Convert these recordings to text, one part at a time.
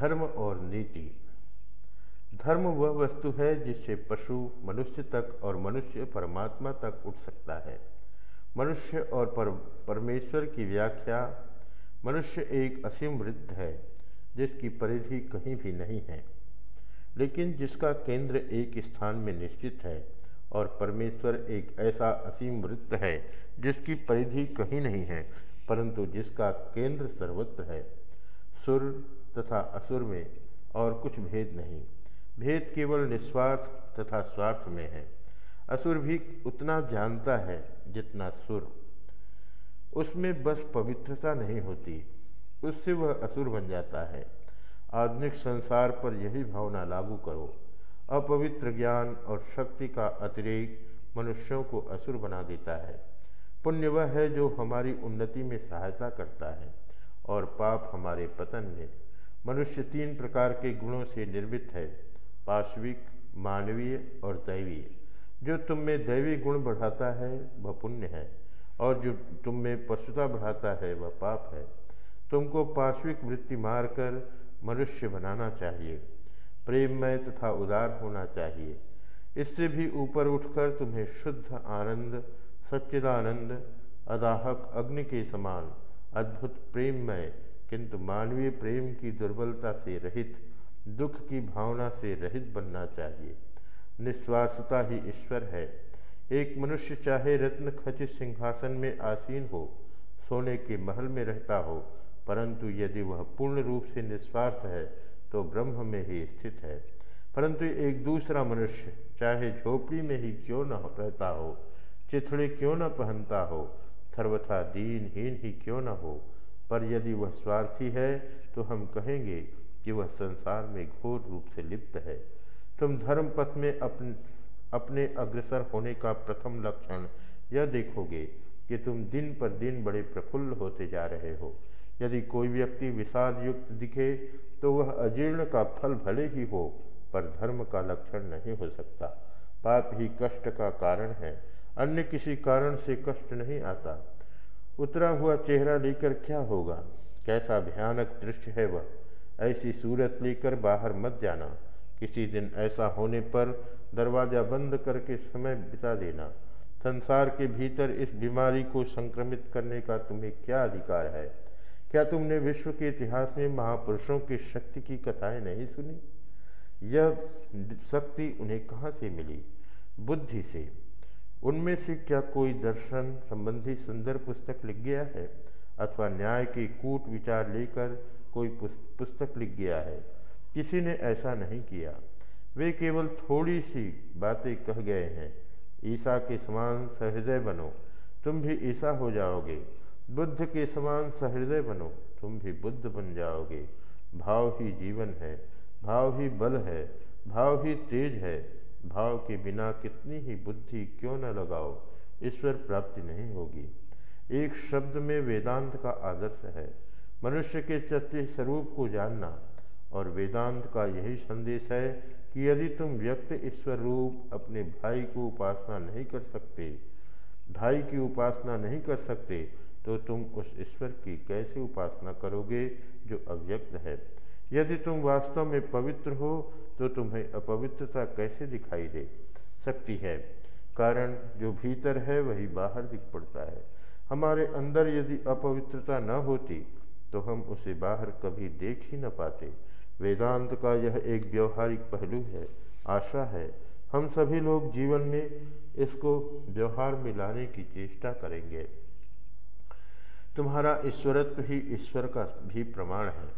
धर्म और नीति। धर्म वह वस्तु है जिससे पशु मनुष्य तक और मनुष्य परमात्मा तक उठ सकता है। मनुष्य और पर, परमेश्वर की व्याख्या मनुष्य एक असीम वृत्त है जिसकी परिधि कहीं भी नहीं है। लेकिन जिसका केंद्र एक स्थान में निश्चित है और परमेश्वर एक ऐसा असीम वृत्त है जिसकी परिधि कहीं नहीं है परंतु जिसका केंद्र सर्वत्र है सुर तथा असुर में और कुछ भेद नहीं। भेद केवल निस्वार्थ तथा स्वार्थ में है। असुर भी उतना जानता है जितना सुर। उसमें बस पवित्रता नहीं होती, उससे वह असुर बन जाता है। आधुनिक संसार पर यही भावना लागू करो। अपवित्र ज्ञान और शक्ति का अतिरेक मनुष्यों को असुर बना देता है। पुण्य वह है जो हमारी उन्नति में सहायता करता है और पाप हमारे पतन में मनुष्य तीन प्रकार के गुणों से निर्मित है पाश्विक मानवीय और दैवीय। जो तुम में दैवी गुण बढ़ाता है, वह पुण्य है, और जो तुम में पशुता बढ़ाता है, वह पाप है। तुमको पाश्विक वृत्ति मारकर मनुष्य बनाना चाहिए, प्रेममय तथा उदार होना चाहिए। इससे भी ऊपर उठकर तुम्हें शुद्ध आनंद, सच्चिदानंद, अदाहक अग्नि के समान अद्भुत प्रेममय किंतु मानवीय प्रेम की दुर्बलता से रहित, दुख की भावना से रहित बनना चाहिए। निस्वार्थता ही ईश्वर है। एक मनुष्य चाहे रत्न खचित सिंहासन में आसीन हो, सोने के महल में रहता हो, परंतु यदि वह पूर्ण रूप से निस्वार्थ है तो ब्रह्म में ही स्थित है। परंतु एक दूसरा मनुष्य, चाहे झोपड़ी में ही क्यों न रहता हो, चिथड़े क्यों न पहनता हो, सर्वथा दीनहीन ही क्यों न हो पर यदि वह स्वार्थी है तो हम कहेंगे कि वह संसार में घोर रूप से लिप्त है। तुम धर्म पथ में अपने अपने अग्रसर होने का प्रथम लक्षण यह देखोगे कि तुम दिन पर दिन बड़े प्रफुल्ल होते जा रहे हो। यदि कोई व्यक्ति विषाद युक्त दिखे तो वह अजीर्ण का फल भले ही हो, पर धर्म का लक्षण नहीं हो सकता। पाप ही कष्ट का कारण है। अन्य किसी कारण से कष्ट नहीं आता। उतरा हुआ चेहरा लेकर क्या होगा? कैसा भयानक दृश्य है वह? ऐसी सूरत लेकर बाहर मत जाना। किसी दिन ऐसा होने पर दरवाज़ा बंद करके समय बिता देना। संसार के भीतर इस बीमारी को संक्रमित करने का तुम्हें क्या अधिकार है? क्या तुमने विश्व के इतिहास में महापुरुषों की शक्ति की कथाएँ नहीं सुनी? यह शक्ति उन्हें कहाँ से मिली? बुद्धि से। उनमें से क्या कोई दर्शन संबंधी सुंदर पुस्तक लिख गया है? अथवा न्याय के कूट विचार लेकर कोई पुस्तक लिख गया है? किसी ने ऐसा नहीं किया। वे केवल थोड़ी सी बातें कह गए हैं। ईसा के समान सहृदय बनो। तुम भी ईसा हो जाओगे। बुद्ध के समान सहृदय बनो। तुम भी बुद्ध बन जाओगे। भाव ही जीवन है। भाव ही बल है। भाव ही तेज है। भाव के बिना कितनी ही बुद्धि क्यों न लगाओ, ईश्वर प्राप्ति नहीं होगी। एक शब्द में वेदांत का आदर्श है, मनुष्य के चत्य स्वरूप को जानना, और वेदांत का यही संदेश है कि यदि तुम व्यक्त ईश्वर रूप अपने भाई को उपासना नहीं कर सकते, भाई की उपासना नहीं कर सकते तो तुम उस ईश्वर की कैसे उपासना करोगे जो अव्यक्त है? यदि तुम वास्तव में पवित्र हो तो तुम्हें अपवित्रता कैसे दिखाई दे सकती है? कारण, जो भीतर है, वही बाहर दिख पड़ता है। हमारे अंदर यदि अपवित्रता न होती तो हम उसे बाहर कभी देख ही न पाते। वेदांत का यह एक व्यवहारिक पहलू है, आशा है। हम सभी लोग जीवन में इसको व्यवहार में लाने की चेष्टा करेंगे। तुम्हारा ईश्वरत्व ही ईश्वर का भी प्रमाण है।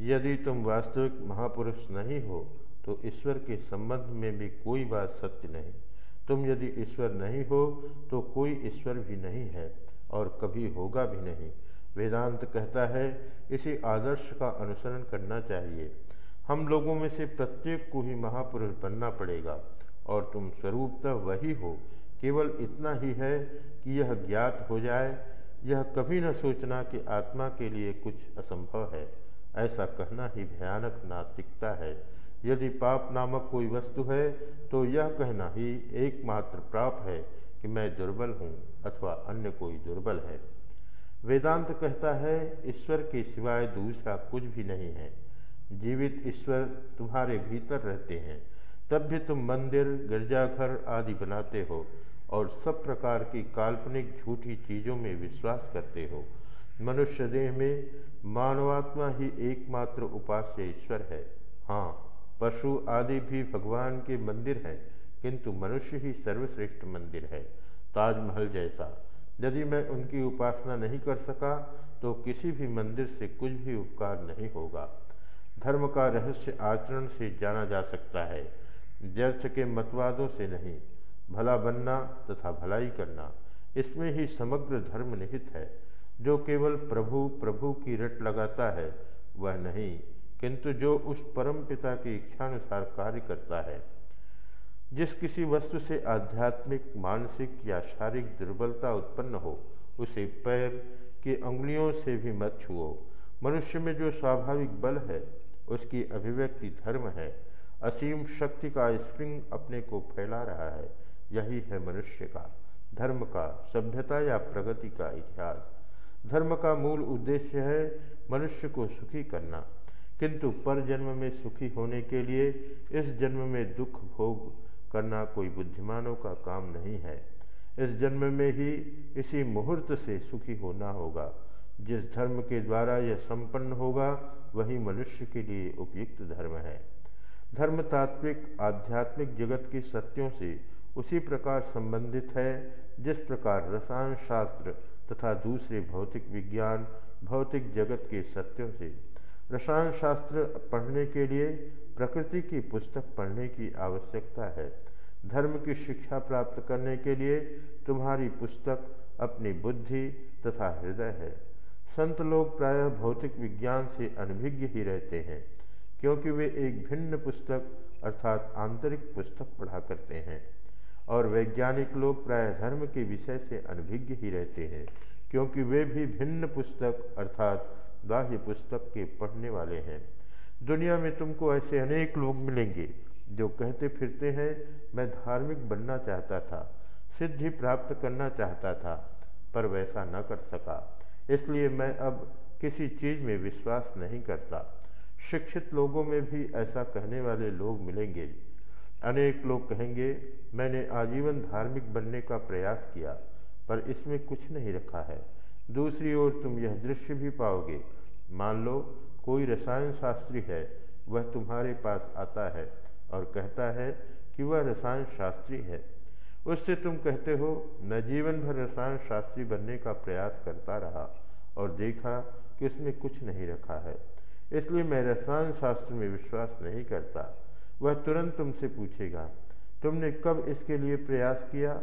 यदि तुम वास्तविक महापुरुष नहीं हो तो ईश्वर के संबंध में भी कोई बात सत्य नहीं। तुम यदि ईश्वर नहीं हो तो कोई ईश्वर भी नहीं है और कभी होगा भी नहीं। वेदांत कहता है, इसी आदर्श का अनुसरण करना चाहिए। हम लोगों में से प्रत्येक को ही महापुरुष बनना पड़ेगा और तुम स्वरूपतः वही हो। केवल इतना ही है कि यह ज्ञात हो जाए, यह कभी न सोचना कि आत्मा के लिए कुछ असंभव है। ऐसा कहना ही भयानक नास्तिकता है। यदि पाप नामक कोई वस्तु है तो यह कहना ही एकमात्र प्राप है कि मैं दुर्बल हूँ अथवा अन्य कोई दुर्बल है। वेदांत कहता है, ईश्वर के सिवाय दूसरा कुछ भी नहीं है। जीवित ईश्वर तुम्हारे भीतर रहते हैं, तब भी तुम मंदिर, गिरजाघर आदि बनाते हो और सब प्रकार की काल्पनिक झूठी चीज़ों में विश्वास करते हो। मनुष्य देह में मानवात्मा ही एकमात्र उपास्य ईश्वर है। हाँ पशु आदि भी भगवान के मंदिर हैं, किंतु मनुष्य ही सर्वश्रेष्ठ मंदिर है, ताजमहल जैसा। यदि मैं उनकी उपासना नहीं कर सका तो किसी भी मंदिर से कुछ भी उपकार नहीं होगा। धर्म का रहस्य आचरण से जाना जा सकता है, व्यर्थ के मतवादों से नहीं, भला बनना तथा भलाई करना। इसमें ही समग्र धर्म निहित है। जो केवल प्रभु प्रभु की रट लगाता है, वह नहीं। किंतु जो उस परम पिता की इच्छानुसार कार्य करता है, जिस किसी वस्तु से आध्यात्मिक, मानसिक या शारीरिक दुर्बलता उत्पन्न हो, उसे पैर की अंगुलियों से भी मत छुओ। मनुष्य में जो स्वाभाविक बल है, उसकी अभिव्यक्ति धर्म है। असीम शक्ति का स्प्रिंग अपने को फैला रहा है। यही है मनुष्य का। धर्म का सभ्यता या प्रगति का इतिहास। धर्म का मूल उद्देश्य है मनुष्य को सुखी करना। किंतु पर जन्म में सुखी होने के लिए इस जन्म में दुख भोग करना कोई बुद्धिमानों का काम नहीं है। इस जन्म में ही इसी मुहूर्त से सुखी होना होगा। जिस धर्म के द्वारा यह संपन्न होगा, वही मनुष्य के लिए उपयुक्त धर्म है। धर्म तात्विक, आध्यात्मिक जगत के सत्यों से उसी प्रकार संबंधित है, जिस प्रकार रसायन शास्त्र तथा दूसरे भौतिक विज्ञान, भौतिक जगत के सत्यों से। रसायन शास्त्र पढ़ने के लिए प्रकृति की पुस्तक पढ़ने की आवश्यकता है। धर्म की शिक्षा प्राप्त करने के लिए तुम्हारी पुस्तक अपनी बुद्धि तथा हृदय है। संत लोग प्रायः भौतिक विज्ञान से अनभिज्ञ ही रहते हैं, क्योंकि वे एक भिन्न पुस्तक अर्थात आंतरिक पुस्तक पढ़ा करते हैं। और वैज्ञानिक लोग प्राय धर्म के विषय से अनभिज्ञ ही रहते हैं, क्योंकि वे भी भिन्न पुस्तक अर्थात बाह्य पुस्तक के पढ़ने वाले हैं। दुनिया में तुमको ऐसे अनेक लोग मिलेंगे जो कहते फिरते हैं, मैं धार्मिक बनना चाहता था, सिद्धि प्राप्त करना चाहता था, पर वैसा न कर सका। इसलिए मैं अब किसी चीज़ में विश्वास नहीं करता। शिक्षित लोगों में भी ऐसा कहने वाले लोग मिलेंगे। अनेक लोग कहेंगे, मैंने आजीवन धार्मिक बनने का प्रयास किया, पर इसमें कुछ नहीं रखा है। दूसरी ओर तुम यह दृश्य भी पाओगे। मान लो, कोई रसायन शास्त्री है, वह तुम्हारे पास आता है और कहता है कि वह रसायन शास्त्री है। उससे तुम कहते हो, मैं जीवन भर रसायन शास्त्री बनने का प्रयास करता रहा और देखा कि उसमें कुछ नहीं रखा है। इसलिए मैं रसायन शास्त्र में विश्वास नहीं करता। वह तुरंत तुमसे पूछेगा, तुमने कब इसके लिए प्रयास किया?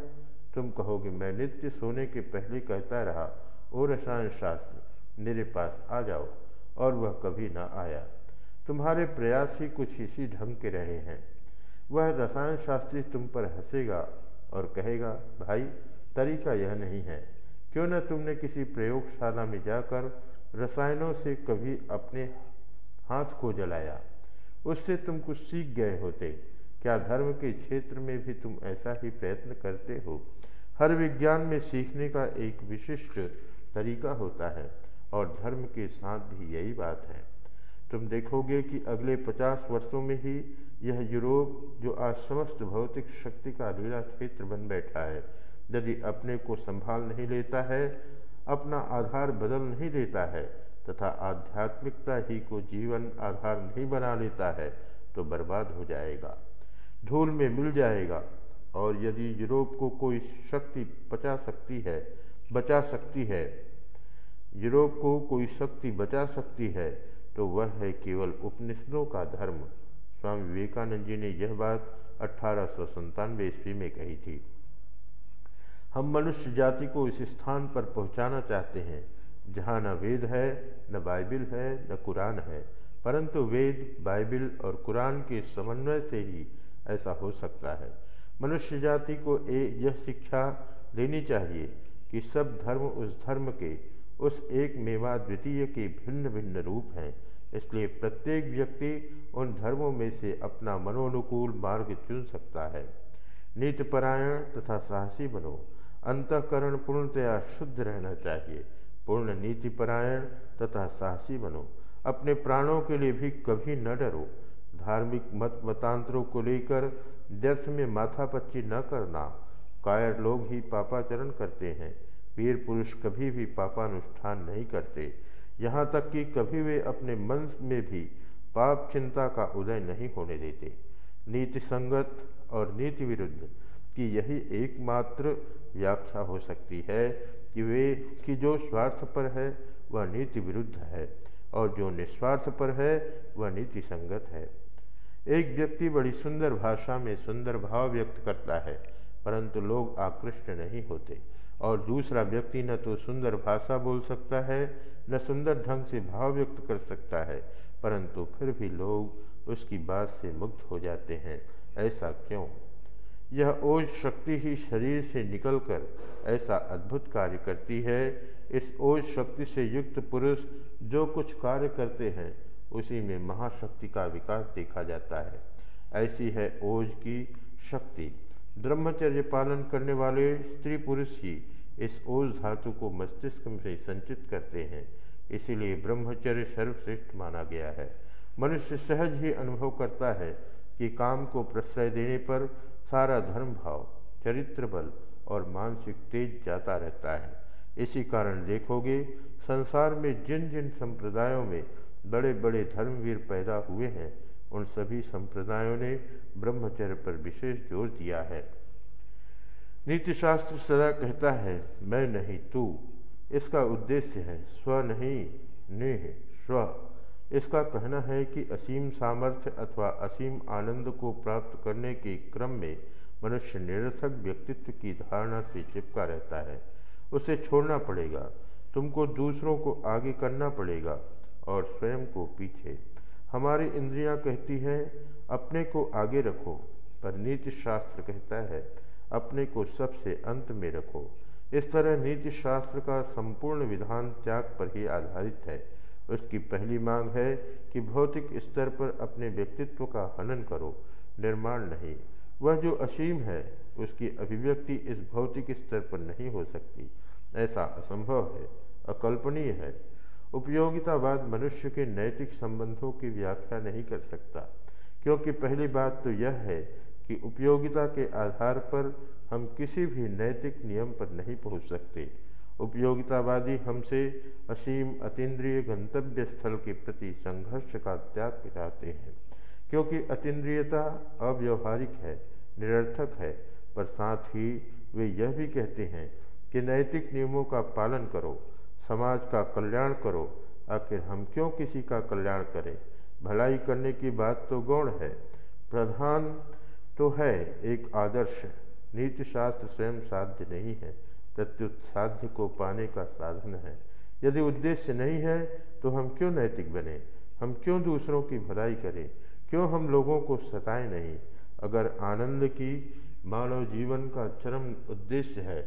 तुम कहोगे, मैं नित्य सोने के पहले कहता रहा ओ रसायन शास्त्र, मेरे पास आ जाओ। और वह कभी ना आया। तुम्हारे प्रयास ही कुछ इसी ढंग के रहे हैं। वह रसायन शास्त्री तुम पर हंसेगा और कहेगा, भाई, तरीका यह नहीं है। क्यों न तुमने किसी प्रयोगशाला में जाकर रसायनों से कभी अपने हाथ को जलाया? उससे तुम कुछ सीख गए होते। क्या धर्म के क्षेत्र में भी तुम ऐसा ही प्रयत्न करते हो? हर विज्ञान में सीखने का एक विशिष्ट तरीका होता है और धर्म के साथ भी यही बात है। तुम देखोगे कि अगले पचास वर्षों में ही यह यूरोप, जो आज समस्त भौतिक शक्ति का लीला क्षेत्र बन बैठा है, यदि अपने को संभाल नहीं लेता है, अपना आधार बदल नहीं देता है, तथा आध्यात्मिकता ही को जीवन आधार नहीं बना लेता है तो बर्बाद हो जाएगा, धूल में मिल जाएगा, और यदि यूरोप को कोई शक्ति पचा सकती है बचा सकती है। यूरोप को कोई शक्ति बचा सकती है तो वह है केवल उपनिषदों का धर्म। स्वामी विवेकानंद जी ने यह बात अठारह सौ ईस्वी में कही थी। हम मनुष्य जाति को इस स्थान पर पहुंचाना चाहते हैं, जहाँ न वेद है, न बाइबिल है, न कुरान है, परंतु वेद, बाइबिल और कुरान के समन्वय से ही ऐसा हो सकता है। मनुष्य जाति को ए, यह शिक्षा देनी चाहिए कि सब धर्म उस धर्म के, उस एक मेवा द्वितीय के भिन्न भिन्न रूप हैं। इसलिए प्रत्येक व्यक्ति उन धर्मों में से अपना मनोनुकूल मार्ग चुन सकता है। नीतिपरायण तथा साहसी बनो। अंतकरण पूर्णतया शुद्ध रहना चाहिए। पूर्ण नीतिपरायण तथा साहसी बनो। अपने प्राणों के लिए भी कभी न डरो। धार्मिक मत मतांतरों को लेकर व्यर्थ में माथापच्ची न करना। कायर लोग ही पापाचरण करते हैं, वीर पुरुष कभी भी पापानुष्ठान नहीं करते। यहाँ तक कि कभी वे अपने मन में भी पाप चिंता का उदय नहीं होने देते। नीति संगत और नीति विरुद्ध की यही एकमात्र व्याख्या हो सकती है कि वे, कि जो स्वार्थ पर है, वह नीति विरुद्ध है और जो निस्वार्थ पर है, वह नीति संगत है। एक व्यक्ति बड़ी सुंदर भाषा में सुंदर भाव व्यक्त करता है। परंतु लोग आकृष्ट नहीं होते। और दूसरा व्यक्ति न तो सुंदर भाषा बोल सकता है, न सुंदर ढंग से भाव व्यक्त कर सकता है, परंतु फिर भी लोग उसकी बात से मुक्त हो जाते हैं। ऐसा क्यों? यह ओज शक्ति ही शरीर से निकलकर ऐसा अद्भुत कार्य करती है। इस ओज शक्ति से युक्त पुरुष जो कुछ कार्य करते हैं, उसी में महाशक्ति का विकास देखा जाता है। ऐसी है ओज की शक्ति। ब्रह्मचर्य पालन करने वाले स्त्री पुरुष ही इस ओज धातु को मस्तिष्क में संचित करते हैं। इसीलिए ब्रह्मचर्य सर्वश्रेष्ठ माना गया है। मनुष्य सहज ही अनुभव करता है कि काम को प्रश्रय देने पर सारा धर्म भाव, चरित्र बल और मानसिक तेज जाता रहता है। इसी कारण देखोगे, संसार में जिन जिन संप्रदायों में बड़े बड़े धर्मवीर पैदा हुए हैं उन सभी संप्रदायों ने ब्रह्मचर्य पर विशेष ज़ोर दिया है। नीतिशास्त्र सदा कहता है, मैं नहीं, तू। इसका उद्देश्य है, स्व नहीं, नेह, स्व। इसका कहना है कि असीम सामर्थ्य अथवा असीम आनंद को प्राप्त करने के क्रम में मनुष्य निरर्थक व्यक्तित्व की धारणा से चिपका रहता है। उसे छोड़ना पड़ेगा, तुमको दूसरों को आगे करना पड़ेगा और स्वयं को पीछे हमारी इंद्रियाँ कहती हैं, अपने को आगे रखो। पर नीति शास्त्र कहता है, अपने को सबसे अंत में रखो। इस तरह नीति शास्त्र का संपूर्ण विधान त्याग पर ही आधारित है। उसकी पहली मांग है कि भौतिक स्तर पर अपने व्यक्तित्व का हनन करो। निर्माण नहीं। वह जो असीम है, उसकी अभिव्यक्ति इस भौतिक स्तर पर नहीं हो सकती। ऐसा असंभव है। अकल्पनीय है। उपयोगितावाद मनुष्य के नैतिक संबंधों की व्याख्या नहीं कर सकता। क्योंकि पहली बात तो यह है कि उपयोगिता के आधार पर हम किसी भी नैतिक नियम पर नहीं पहुँच सकते। उपयोगितावादी हमसे असीम अतीन्द्रिय गंतव्य स्थल के प्रति संघर्ष का त्याग चाहते हैं। क्योंकि अतीन्द्रियता अव्यवहारिक है, निरर्थक है, पर साथ ही वे यह भी कहते हैं कि नैतिक नियमों का पालन करो समाज का कल्याण करो। आखिर हम क्यों किसी का कल्याण करें? भलाई करने की बात तो गौण है। प्रधान तो है एक आदर्श। नीति शास्त्र स्वयं साध्य नहीं है। प्रत्युत साध्य को पाने का साधन है। यदि उद्देश्य नहीं है तो हम क्यों नैतिक बने? हम क्यों दूसरों की भलाई करें? क्यों हम लोगों को सताएँ नहीं? अगर आनंद की मानव जीवन का चरम उद्देश्य है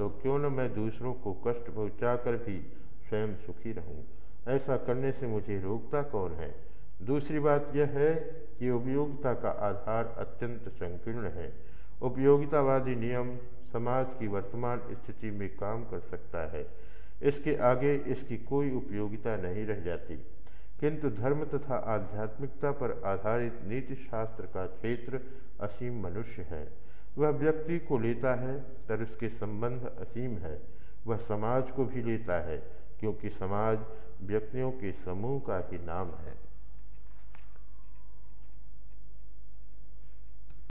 तो क्यों न मैं दूसरों को कष्ट पहुँचा भी स्वयं सुखी रहूँ? ऐसा करने से मुझे रोकता कौन है? दूसरी बात यह है कि उपयोगिता का आधार अत्यंत संकीर्ण है। उपयोगितावादी नियम समाज की वर्तमान स्थिति में काम कर सकता है। इसके आगे इसकी कोई उपयोगिता नहीं रह जाती। किंतु धर्म तथा आध्यात्मिकता पर आधारित नीति शास्त्र का क्षेत्र असीम मनुष्य है। वह व्यक्ति को लेता है पर उसके संबंध असीम है। वह समाज को भी लेता है, क्योंकि समाज व्यक्तियों के समूह का ही नाम है।